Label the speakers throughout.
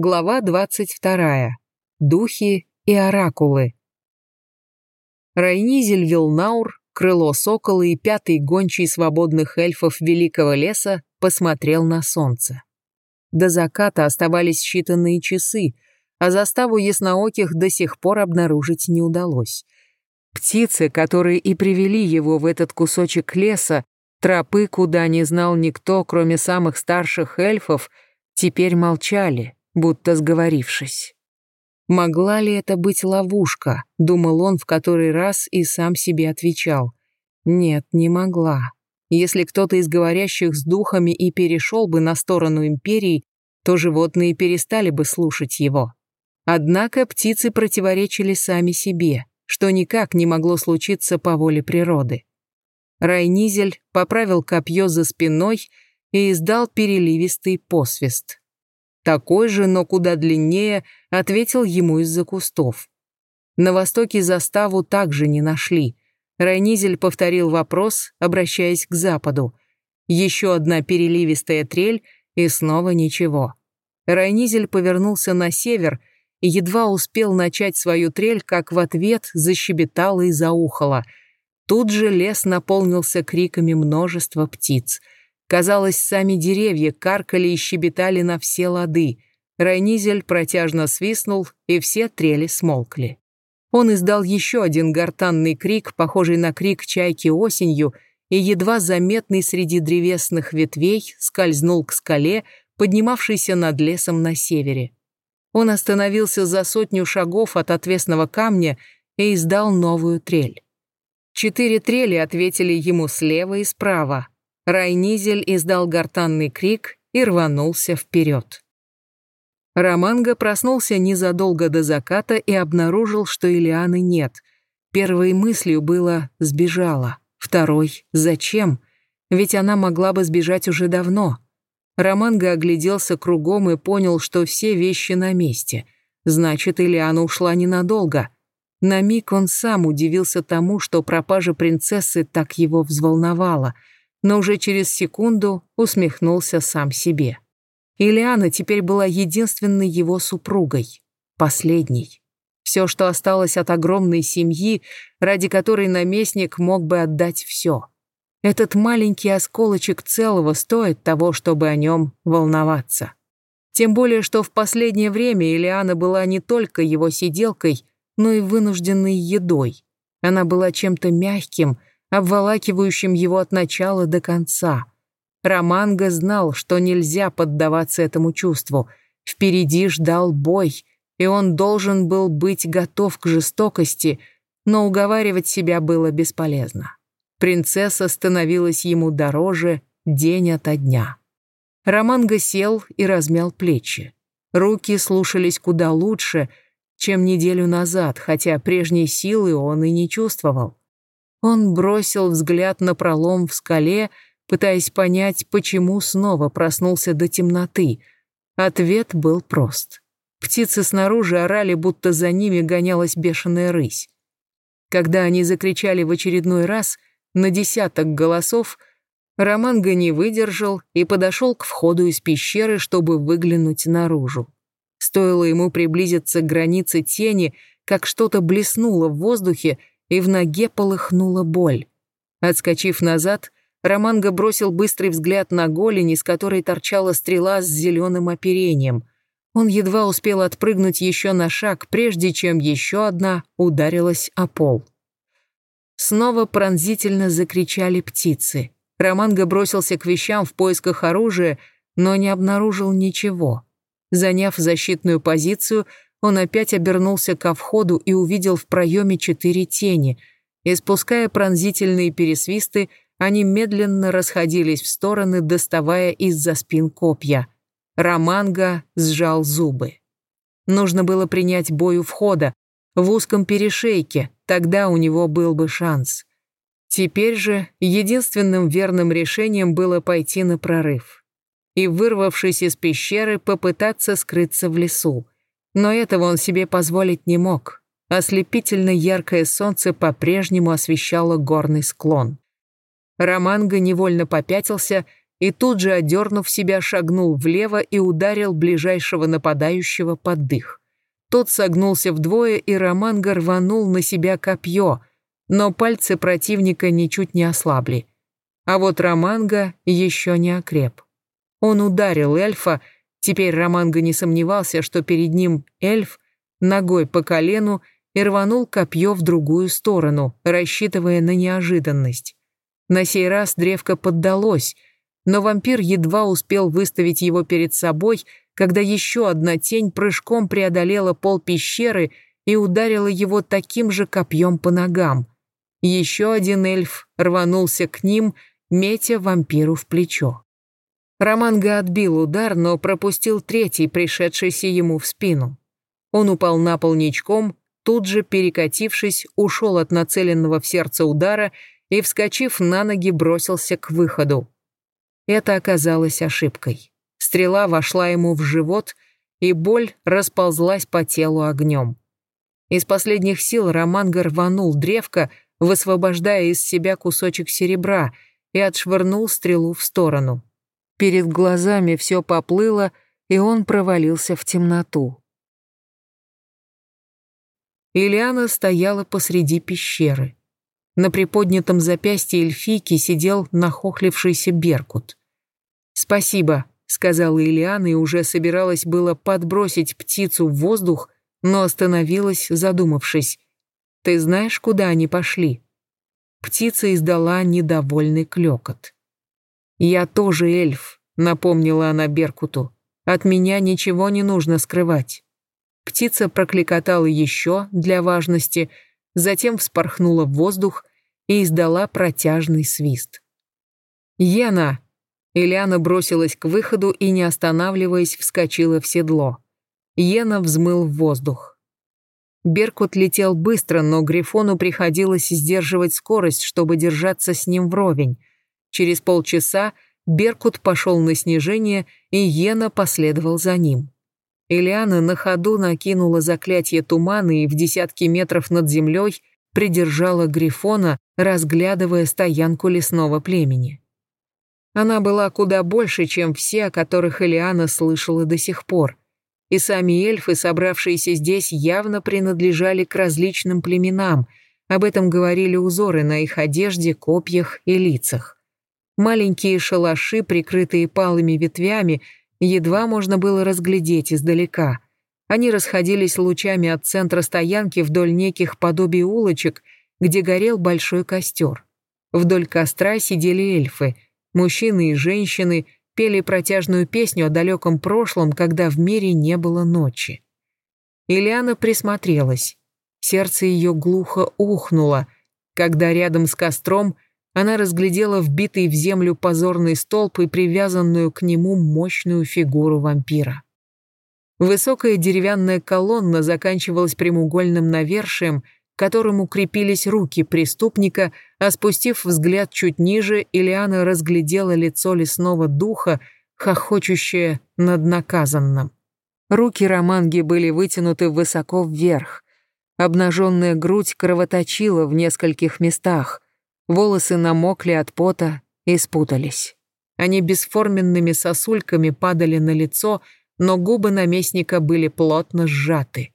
Speaker 1: Глава 22. Духи и оракулы. Райнизель Вилнаур, крыло сокола и пятый гончий свободных эльфов Великого леса посмотрел на солнце. До заката оставались считанные часы, а заставу яснооких до сих пор обнаружить не удалось. Птицы, которые и привели его в этот кусочек леса, тропы, куда не знал никто, кроме самых старших эльфов, теперь молчали будто сговорившись. Могла ли это быть ловушка, думал он в который раз и сам себе отвечал. Нет, не могла. Если кто-то из говорящих с духами и перешел бы на сторону империи, то животные перестали бы слушать его. Однако птицы противоречили сами себе, что никак не могло случиться по воле природы. Райнизель поправил копье за спиной и издал переливистый посвист. Такой же, но куда длиннее, ответил ему из-за кустов. На востоке заставу также не нашли. Райнизель повторил вопрос, обращаясь к западу. Еще одна переливистая трель, и снова ничего. Райнизель повернулся на север и едва успел начать свою трель, как в ответ защебетало и заухало. Тут же лес наполнился криками множества птиц — Казалось, сами деревья каркали и щебетали на все лады. Райнизель протяжно свистнул, и все трели смолкли. Он издал еще один гортанный крик, похожий на крик чайки осенью, и едва заметный среди древесных ветвей скользнул к скале, поднимавшейся над лесом на севере. Он остановился за сотню шагов от отвесного камня и издал новую трель. Четыре трели ответили ему слева и справа, Райнизель издал гортанный крик и рванулся вперед. Романго проснулся незадолго до заката и обнаружил, что Илианы нет. Первой мыслью было «сбежала», второй «зачем?», ведь она могла бы сбежать уже давно. Романго огляделся кругом и понял, что все вещи на месте. Значит, Илиана ушла ненадолго. На миг он сам удивился тому, что пропажа принцессы так его взволновала — но уже через секунду усмехнулся сам себе. Ильяна теперь была единственной его супругой, последней. Все, что осталось от огромной семьи, ради которой наместник мог бы отдать все. Этот маленький осколочек целого стоит того, чтобы о нем волноваться. Тем более, что в последнее время Ильяна была не только его сиделкой, но и вынужденной едой. Она была чем-то мягким, обволакивающим его от начала до конца. Романго знал, что нельзя поддаваться этому чувству. Впереди ждал бой, и он должен был быть готов к жестокости, но уговаривать себя было бесполезно. Принцесса становилась ему дороже день ото дня. Романго сел и размял плечи. Руки слушались куда лучше, чем неделю назад, хотя прежней силы он и не чувствовал. Он бросил взгляд на пролом в скале, пытаясь понять, почему снова проснулся до темноты. Ответ был прост. Птицы снаружи орали, будто за ними гонялась бешеная рысь. Когда они закричали в очередной раз, на десяток голосов, Романго не выдержал и подошел к входу из пещеры, чтобы выглянуть наружу. Стоило ему приблизиться к границе тени, как что-то блеснуло в воздухе, и в ноге полыхнула боль. Отскочив назад, Романго бросил быстрый взгляд на голень, из которой торчала стрела с зеленым оперением. Он едва успел отпрыгнуть еще на шаг, прежде чем еще одна ударилась о пол. Снова пронзительно закричали птицы. Романго бросился к вещам в поисках оружия, но не обнаружил ничего. Заняв защитную позицию, он опять обернулся ко входу и увидел в проеме четыре тени. Испуская пронзительные пересвисты, они медленно расходились в стороны, доставая из-за спин копья. Романго сжал зубы. Нужно было принять бой у входа, в узком перешейке, тогда у него был бы шанс. Теперь же единственным верным решением было пойти на прорыв и, вырвавшись из пещеры, попытаться скрыться в лесу. Но этого он себе позволить не мог. Ослепительно яркое солнце по-прежнему освещало горный склон. Романго невольно попятился и тут же, одернув себя, шагнул влево и ударил ближайшего нападающего под дых. Тот согнулся вдвое, и Романго рванул на себя копье, но пальцы противника ничуть не ослабли. А вот Романго еще не окреп. Он ударил эльфа, теперь Романго не сомневался, что перед ним эльф, ногой по колену, и рванул копье в другую сторону, рассчитывая на неожиданность. На сей раз древко поддалось, но вампир едва успел выставить его перед собой, когда еще одна тень прыжком преодолела пол пещеры и ударила его таким же копьем по ногам. Еще один эльф рванулся к ним, метя вампиру в плечо. Романго отбил удар, но пропустил третий, пришедшийся ему в спину. Он упал на пол ничком, тут же, перекатившись, ушел от нацеленного в сердце удара и, вскочив на ноги, бросился к выходу. Это оказалось ошибкой. Стрела вошла ему в живот, и боль расползлась по телу огнем. Из последних сил Романго рванул древко, высвобождая из себя кусочек серебра, и отшвырнул стрелу в сторону. Перед глазами все поплыло, и он провалился в темноту. Ильяна стояла посреди пещеры. На приподнятом запястье эльфийки сидел нахохлившийся Беркут. «Спасибо», сказала Ильяна и уже собиралась было подбросить птицу в воздух, но остановилась, задумавшись. «Ты знаешь, куда они пошли?» Птица издала недовольный клёкот. «Я тоже эльф», — напомнила она Беркуту. «От меня ничего не нужно скрывать». Птица прокликотала еще для важности, затем вспорхнула в воздух и издала протяжный свист. «Ена!» Ильяна бросилась к выходу и, не останавливаясь, вскочила в седло. Йена взмыл в воздух. Беркут летел быстро, но Грифону приходилось сдерживать скорость, чтобы держаться с ним вровень. Через полчаса Беркут пошел на снижение, и Йена последовал за ним. Ильяна на ходу накинула заклятие тумана и в десятки метров над землей придержала Грифона, разглядывая стоянку лесного племени. Она была куда больше, чем все, о которых Элиана слышала до сих пор. И сами эльфы, собравшиеся здесь, явно принадлежали к различным племенам. Об этом говорили узоры на их одежде, копьях и лицах. Маленькие шалаши, прикрытые палыми ветвями, едва можно было разглядеть издалека. Они расходились лучами от центра стоянки вдоль неких подобий улочек, где горел большой костер. Вдоль костра сидели эльфы — Мужчины и женщины пели протяжную песню о далеком прошлом, когда в мире не было ночи. Ильяна присмотрелась. Сердце ее глухо ухнуло, когда рядом с костром она разглядела вбитый в землю позорный столб и привязанную к нему мощную фигуру вампира. Высокая деревянная колонна заканчивалась прямоугольным навершием, которым укрепились руки преступника, а спустив взгляд чуть ниже, Ильяна разглядела лицо лесного духа, хохочущее над наказанным. Руки Романги были вытянуты высоко вверх. Обнаженная грудь кровоточила в нескольких местах. Волосы намокли от пота и спутались. Они бесформенными сосульками падали на лицо, но губы наместника были плотно сжаты.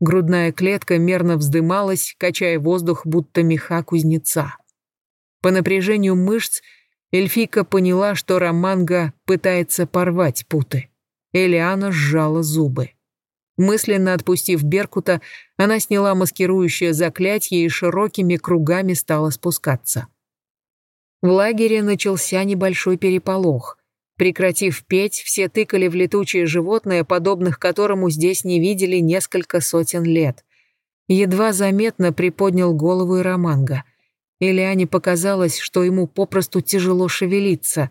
Speaker 1: Грудная клетка мерно вздымалась, качая воздух, будто меха кузнеца. По напряжению мышц эльфийка поняла, что Романга пытается порвать путы. Элиана сжала зубы. Мысленно отпустив Беркута, она сняла маскирующее заклятие и широкими кругами стала спускаться. В лагере начался небольшой переполох. Прекратив петь, все тыкали в летучее животное, подобных которому здесь не видели несколько сотен лет. Едва заметно приподнял голову и Романго. Ильяне показалось, что ему попросту тяжело шевелиться.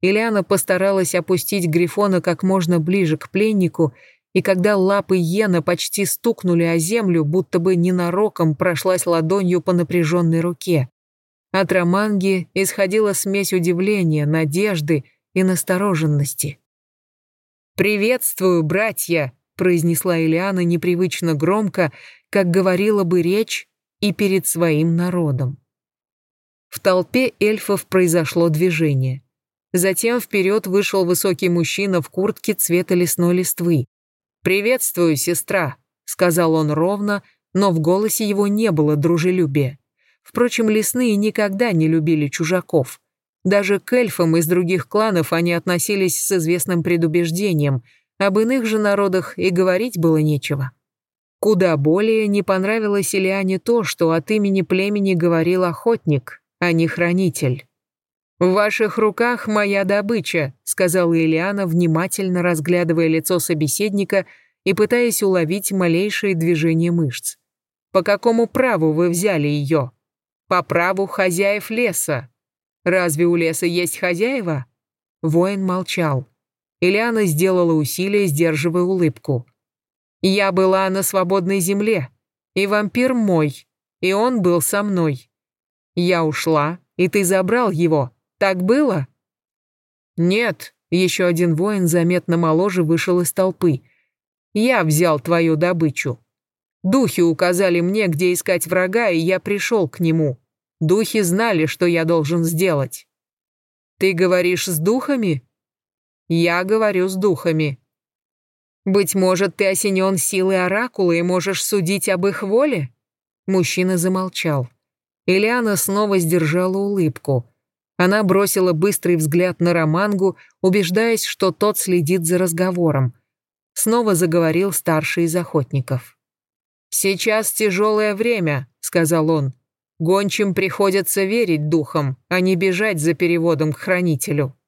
Speaker 1: Ильяна постаралась опустить Грифона как можно ближе к пленнику, и когда лапы Йена почти стукнули о землю, будто бы ненароком прошлась ладонью по напряженной руке. От Романги исходила смесь удивления, надежды и настороженности. «Приветствую, братья!» — произнесла Ильяна непривычно громко, как говорила бы речь и перед своим народом. В толпе эльфов произошло движение. Затем вперед вышел высокий мужчина в куртке цвета лесной листвы. «Приветствую, сестра», — сказал он ровно, но в голосе его не было дружелюбия. Впрочем, лесные никогда не любили чужаков. Даже к эльфам из других кланов они относились с известным предубеждением, об иных же народах и говорить было нечего. Куда более не понравилось Ильяне то, что от имени племени говорил охотник, а не хранитель. «В ваших руках моя добыча», — сказала Ильяна, внимательно разглядывая лицо собеседника и пытаясь уловить малейшие движения мышц. «По какому праву вы взяли ее?» «По праву хозяев леса», Разве у леса есть хозяева?» Воин молчал. Ильяна сделала усилие, сдерживая улыбку. «Я была на свободной земле, и вампир мой, и он был со мной. Я ушла, и ты забрал его. Так было?» «Нет», — еще один воин заметно моложе вышел из толпы. «Я взял твою добычу. Духи указали мне, где искать врага, и я пришел к нему. Духи знали, что я должен сделать. Ты говоришь с духами? Я говорю с духами. Быть может, ты осенен силой оракула и можешь судить об их воле? Мужчина замолчал. Ильяна снова сдержала улыбку. Она бросила быстрый взгляд на Романгу, убеждаясь, что тот следит за разговором. Снова заговорил старший из охотников. «Сейчас тяжелое время», — сказал он. Гончим приходится верить духам, а не бежать за переводом к хранителю.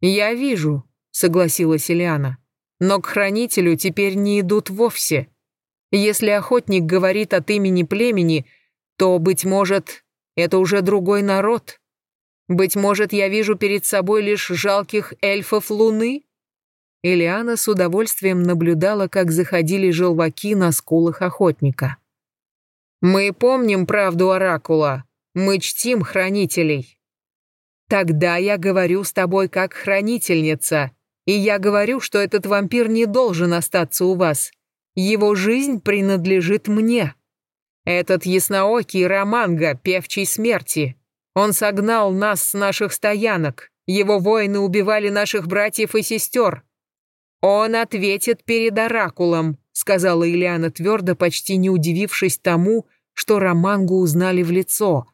Speaker 1: «Я вижу», — согласилась Ильяна. «Но к хранителю теперь не идут вовсе. Если охотник говорит от имени племени, то, быть может, это уже другой народ. Быть может, я вижу перед собой лишь жалких эльфов луны?» Ильяна с удовольствием наблюдала, как заходили желваки на скулах охотника. Мы помним правду Оракула. Мы чтим хранителей. Тогда я говорю с тобой как хранительница, и я говорю, что этот вампир не должен остаться у вас. Его жизнь принадлежит мне. Этот ясноокий Романга, певчий смерти. Он согнал нас с наших стоянок. Его воины убивали наших братьев и сестер. Он ответит перед Оракулом, сказала Ильяна твердо, почти не удивившись тому, что Романгу узнали в лицо.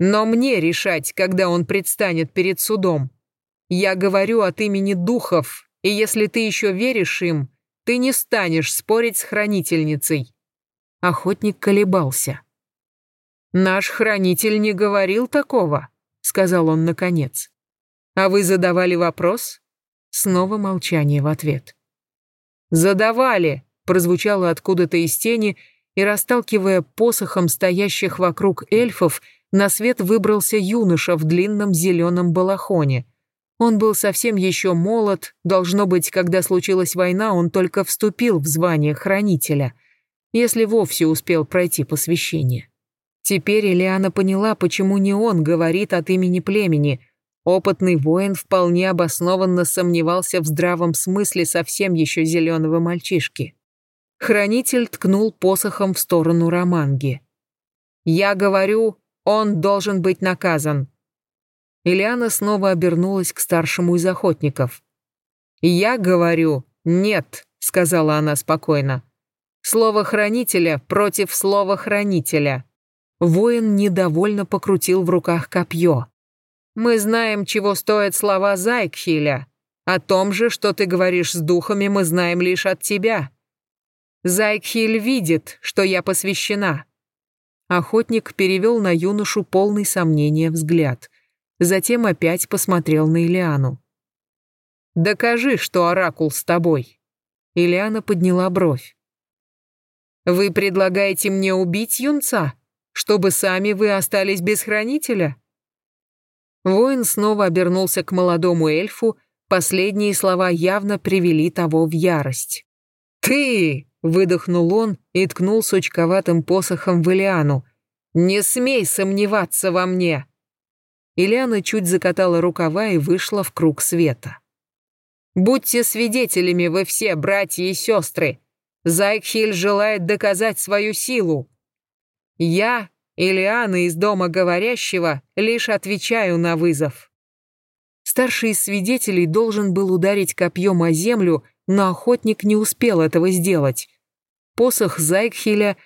Speaker 1: Но мне решать, когда он предстанет перед судом. Я говорю от имени духов, и если ты еще веришь им, ты не станешь спорить с хранительницей. Охотник колебался. «Наш хранитель не говорил такого», — сказал он наконец. «А вы задавали вопрос?» Снова молчание в ответ. «Задавали!» — прозвучало откуда-то из тени, и, расталкивая посохом стоящих вокруг эльфов, на свет выбрался юноша в длинном зеленом балахоне. Он был совсем еще молод, должно быть, когда случилась война, он только вступил в звание хранителя, если вовсе успел пройти посвящение. Теперь Элиана поняла, почему не он говорит от имени племени. Опытный воин вполне обоснованно сомневался в здравом смысле совсем еще зеленого мальчишки. Хранитель ткнул посохом в сторону Романги. «Я говорю, он должен быть наказан». Ильяна снова обернулась к старшему из охотников. «Я говорю, нет», — сказала она спокойно. «Слово хранителя против слова хранителя». Воин недовольно покрутил в руках копье. «Мы знаем, чего стоят слова Зайкхиля. О том же, что ты говоришь с духами, мы знаем лишь от тебя. Зайкхиль видит, что я посвящена». Охотник перевел на юношу полный сомнения взгляд. Затем опять посмотрел на Илиану. «Докажи, что оракул с тобой». Илиана подняла бровь. «Вы предлагаете мне убить юнца, чтобы сами вы остались без хранителя?» Воин снова обернулся к молодому эльфу, последние слова явно привели того в ярость. «Ты!» Выдохнул он и ткнул сучковатым посохом в Илиану. «Не смей сомневаться во мне!» Ильяна чуть закатала рукава и вышла в круг света. «Будьте свидетелями вы все, братья и сестры! Зайкхиль желает доказать свою силу. Я, Ильяна из Дома Говорящего, лишь отвечаю на вызов». Старший из свидетелей должен был ударить копьем о землю, но охотник не успел этого сделать. Посох Зайкхиля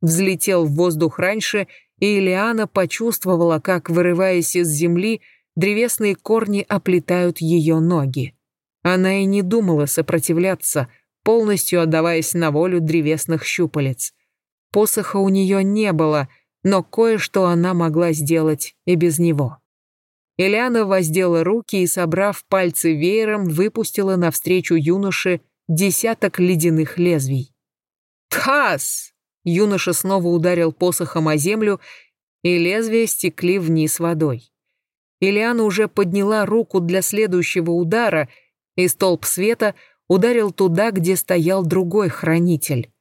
Speaker 1: взлетел в воздух раньше, и Элиана почувствовала, как, вырываясь из земли, древесные корни оплетают ее ноги. Она и не думала сопротивляться, полностью отдаваясь на волю древесных щупалец. Посоха у нее не было, но кое-что она могла сделать и без него. Элиана воздела руки и, собрав пальцы веером, выпустила навстречу юноше десяток ледяных лезвий. «Тхас!» Юноша снова ударил посохом о землю, и лезвия стекли вниз водой. Ильяна уже подняла руку для следующего удара, и столб света ударил туда, где стоял другой хранитель.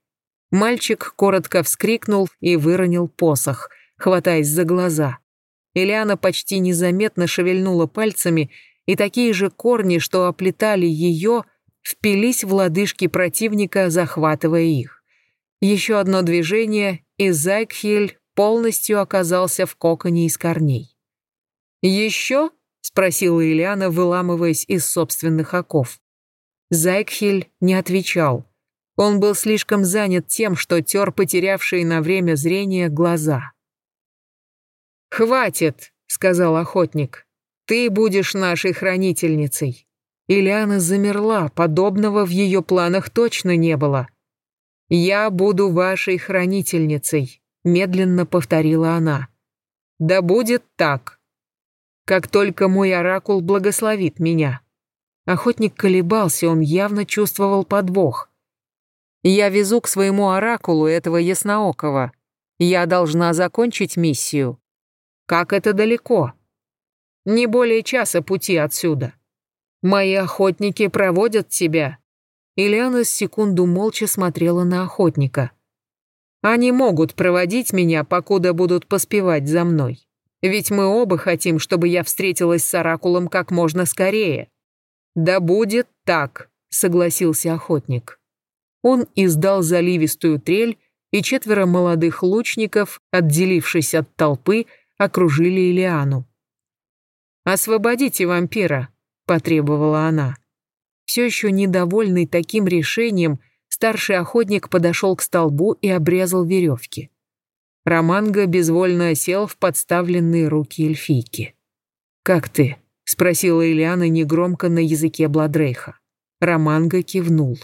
Speaker 1: Мальчик коротко вскрикнул и выронил посох, хватаясь за глаза. Ильяна почти незаметно шевельнула пальцами, и такие же корни, что оплетали ее, впились в лодыжки противника, захватывая их. Еще одно движение, и Зайкхель полностью оказался в коконе из корней. «Еще?» — спросила Ильяна, выламываясь из собственных оков. Зайкхель не отвечал. Он был слишком занят тем, что тер потерявшие на время зрение глаза. «Хватит», — сказал охотник. «Ты будешь нашей хранительницей». Ильяна замерла, подобного в ее планах точно не было. «Я буду вашей хранительницей», — медленно повторила она. «Да будет так. Как только мой оракул благословит меня». Охотник колебался, он явно чувствовал подвох. «Я везу к своему оракулу этого ясноокого. Я должна закончить миссию. Как это далеко? Не более часа пути отсюда. Мои охотники проводят тебя. Ильяна секунду молча смотрела на охотника. Они могут проводить меня, покуда будут поспевать за мной. Ведь мы оба хотим, чтобы я встретилась с Оракулом как можно скорее. Да будет так, согласился охотник. Он издал заливистую трель, и четверо молодых лучников, отделившись от толпы, окружили Илиану. «Освободите вампира», — потребовала она. Все еще недовольный таким решением, старший охотник подошел к столбу и обрезал веревки. Романго безвольно сел в подставленные руки эльфийки. «Как ты?» — спросила Ильяна негромко на языке Бладрейха. Романго кивнул.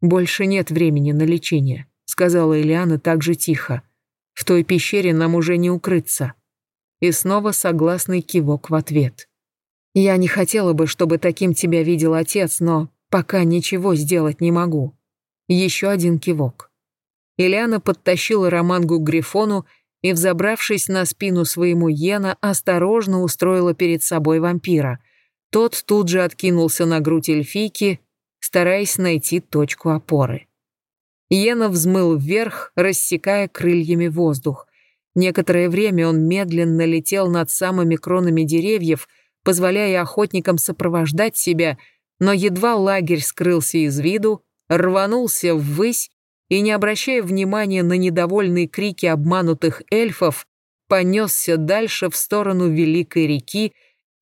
Speaker 1: «Больше нет времени на лечение», — сказала Ильяна также тихо. «В той пещере нам уже не укрыться». И снова согласный кивок в ответ. «Я не хотела бы, чтобы таким тебя видел отец, но пока ничего сделать не могу». Еще один кивок. Ильяна подтащила Романгу к Грифону и, взобравшись на спину своему Йена, осторожно устроила перед собой вампира. Тот тут же откинулся на грудь эльфийки, стараясь найти точку опоры. Йена взмыл вверх, рассекая крыльями воздух. Некоторое время он медленно летел над самыми кронами деревьев, позволяя охотникам сопровождать себя, но едва лагерь скрылся из виду, рванулся ввысь и, не обращая внимания на недовольные крики обманутых эльфов, понесся дальше в сторону Великой реки,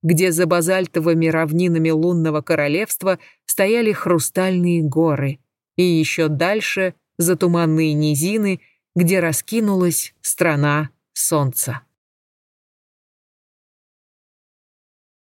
Speaker 1: где за базальтовыми равнинами лунного королевства стояли хрустальные горы, и еще дальше за туманные низины — где раскинулась страна солнца.